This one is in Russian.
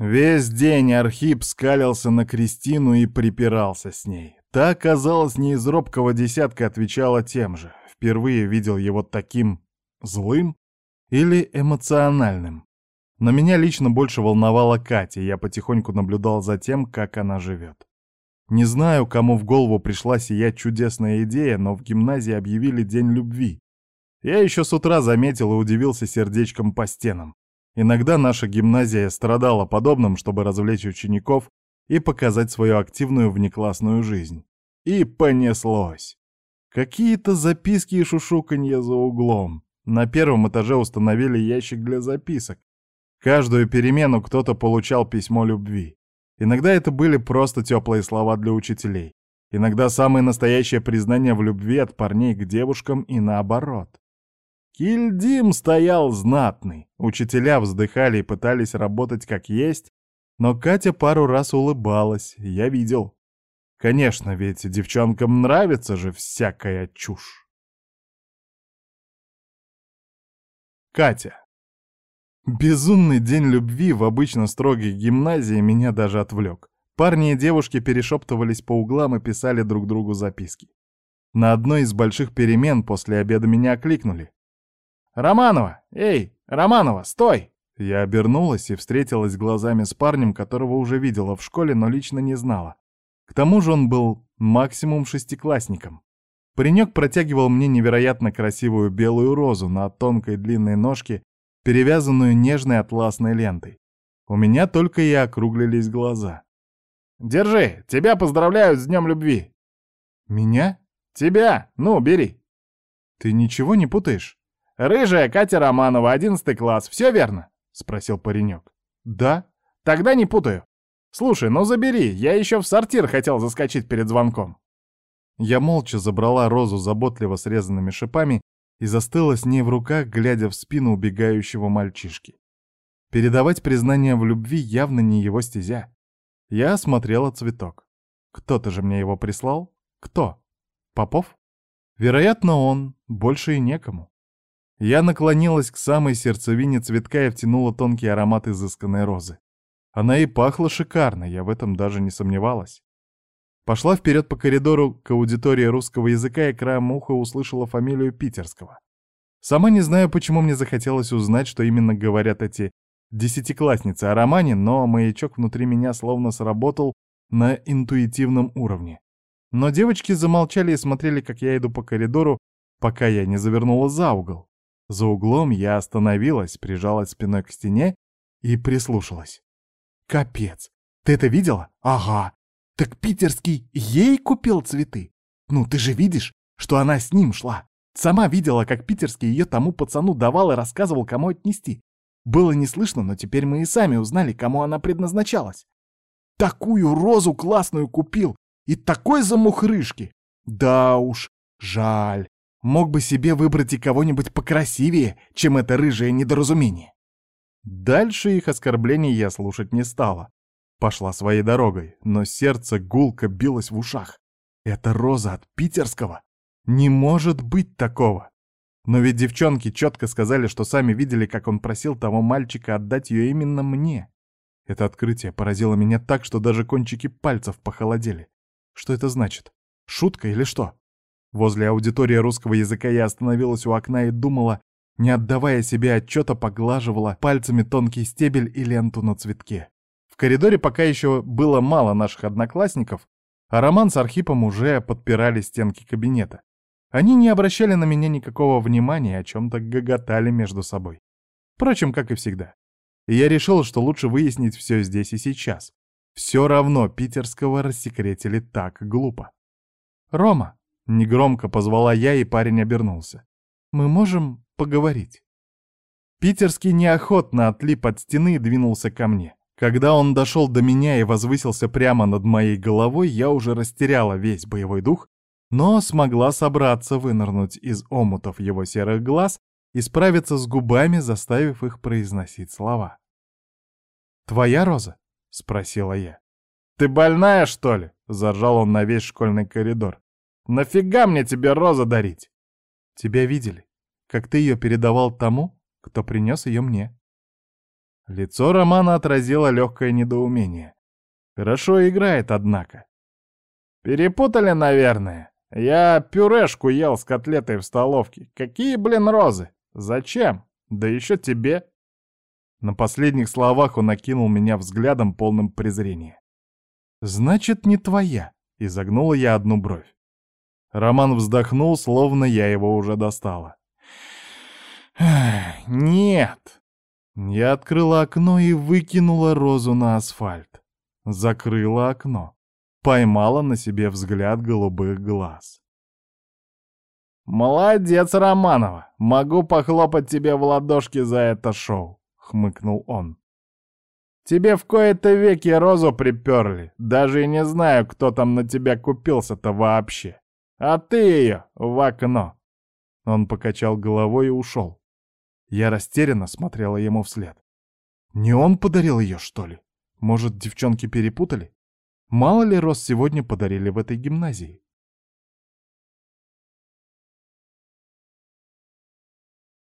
Весь день Архип скалился на Кристину и припирался с ней. Та, казалось, не из робкого десятка отвечала тем же. Впервые видел его таким злым или эмоциональным. Но меня лично больше волновала Катя, я потихоньку наблюдал за тем, как она живет. Не знаю, кому в голову пришла сия чудесная идея, но в гимназии объявили День любви. Я еще с утра заметил и удивился сердечком по стенам. Иногда наша гимназия страдала подобным, чтобы развлечь учеников и показать свою активную внеклассную жизнь. И понеслось. Какие-то записки и шушуканье за углом. На первом этаже установили ящик для записок. Каждую перемену кто-то получал письмо любви. Иногда это были просто теплые слова для учителей. Иногда самые настоящие признания в любви от парней к девушкам и наоборот. Кильдим стоял знатный. Учителя вздыхали и пытались работать как есть, но Катя пару раз улыбалась, я видел. Конечно, ведь девчонкам нравится же всякая чушь. Катя. Безумный день любви в обычно строгой гимназии меня даже отвлек. Парни и девушки перешептывались по углам и писали друг другу записки. На одной из больших перемен после обеда меня окликнули. «Романова! Эй, Романова, стой!» Я обернулась и встретилась глазами с парнем, которого уже видела в школе, но лично не знала. К тому же он был максимум шестиклассником. Паренек протягивал мне невероятно красивую белую розу на тонкой длинной ножке перевязанную нежной атласной лентой. У меня только и округлились глаза. «Держи, тебя поздравляют с Днем Любви!» «Меня?» «Тебя! Ну, бери!» «Ты ничего не путаешь?» «Рыжая Катя Романова, одиннадцатый класс, все верно?» — спросил паренек. «Да». «Тогда не путаю. Слушай, ну забери, я еще в сортир хотел заскочить перед звонком». Я молча забрала розу заботливо срезанными шипами и застыла с ней в руках, глядя в спину убегающего мальчишки. Передавать признание в любви явно не его стезя. Я осмотрела цветок. Кто-то же мне его прислал? Кто? Попов? Вероятно, он. Больше и некому. Я наклонилась к самой сердцевине цветка и втянула тонкий аромат изысканной розы. Она и пахла шикарно, я в этом даже не сомневалась. Пошла вперед по коридору к аудитории русского языка и краем уха услышала фамилию Питерского. Сама не знаю, почему мне захотелось узнать, что именно говорят эти десятиклассницы о романе, но маячок внутри меня словно сработал на интуитивном уровне. Но девочки замолчали и смотрели, как я иду по коридору, пока я не завернула за угол. За углом я остановилась, прижалась спиной к стене и прислушалась. «Капец! Ты это видела? Ага! Так питерский ей купил цветы? Ну, ты же видишь, что она с ним шла. Сама видела, как питерский ее тому пацану давал и рассказывал, кому отнести. Было не слышно, но теперь мы и сами узнали, кому она предназначалась. Такую розу классную купил и такой замухрышки. Да уж, жаль. Мог бы себе выбрать и кого-нибудь покрасивее, чем это рыжее недоразумение. Дальше их оскорблений я слушать не стала. Пошла своей дорогой, но сердце гулко билось в ушах. Это роза от питерского? Не может быть такого! Но ведь девчонки четко сказали, что сами видели, как он просил того мальчика отдать ее именно мне. Это открытие поразило меня так, что даже кончики пальцев похолодели. Что это значит? Шутка или что? Возле аудитории русского языка я остановилась у окна и думала, не отдавая себе отчета, поглаживала пальцами тонкий стебель и ленту на цветке коридоре пока еще было мало наших одноклассников, а Роман с Архипом уже подпирали стенки кабинета. Они не обращали на меня никакого внимания, о чем-то гоготали между собой. Впрочем, как и всегда. И я решил, что лучше выяснить все здесь и сейчас. Все равно питерского рассекретили так глупо. «Рома!» — негромко позвала я, и парень обернулся. «Мы можем поговорить?» Питерский неохотно отлип от стены и двинулся ко мне. Когда он дошел до меня и возвысился прямо над моей головой, я уже растеряла весь боевой дух, но смогла собраться вынырнуть из омутов его серых глаз и справиться с губами, заставив их произносить слова. «Твоя роза?» — спросила я. «Ты больная, что ли?» — заржал он на весь школьный коридор. «Нафига мне тебе роза дарить?» «Тебя видели, как ты ее передавал тому, кто принес ее мне». Лицо Романа отразило легкое недоумение. Хорошо играет, однако. «Перепутали, наверное. Я пюрешку ел с котлетой в столовке. Какие, блин, розы? Зачем? Да еще тебе!» На последних словах он окинул меня взглядом, полным презрения. «Значит, не твоя», — изогнула я одну бровь. Роман вздохнул, словно я его уже достала. «Нет!» Я открыла окно и выкинула розу на асфальт. Закрыла окно. Поймала на себе взгляд голубых глаз. «Молодец, Романова! Могу похлопать тебе в ладошки за это шоу!» — хмыкнул он. «Тебе в кои-то веки розу приперли. Даже и не знаю, кто там на тебя купился-то вообще. А ты ее в окно!» Он покачал головой и ушел. Я растерянно смотрела ему вслед. Не он подарил ее, что ли? Может, девчонки перепутали? Мало ли роз сегодня подарили в этой гимназии?